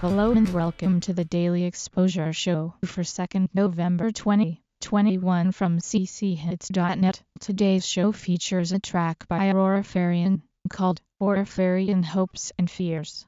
Hello and welcome to the Daily Exposure Show for 2nd November 2021 from cchits.net. Today's show features a track by Aurora Farian called Aurora Farian Hopes and Fears.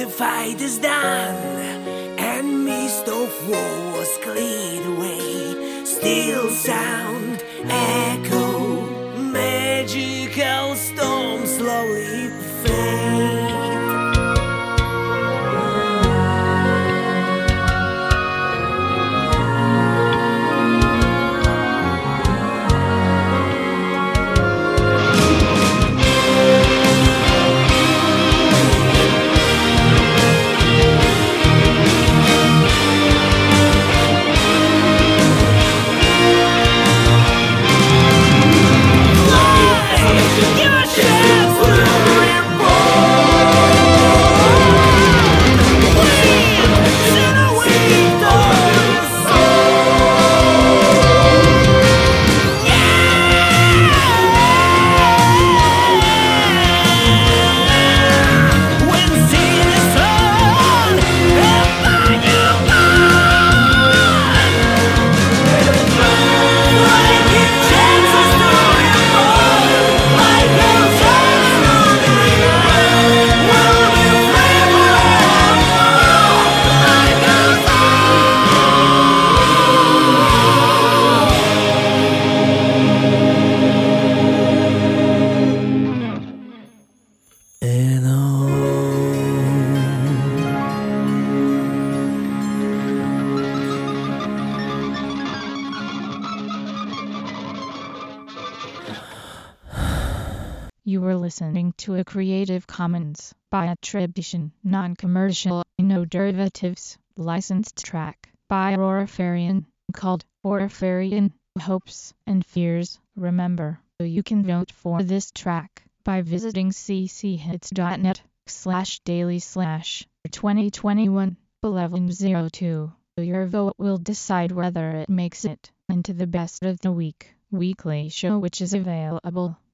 The fight is done, and mist of war was cleared away. Still sound, echo, magical storm You were listening to a Creative Commons by attribution, non-commercial, no derivatives, licensed track by Aurafarian called Aurafarian Hopes and Fears. Remember, you can vote for this track by visiting cchits.net slash daily slash 2021 1102. Your vote will decide whether it makes it into the best of the week weekly show which is available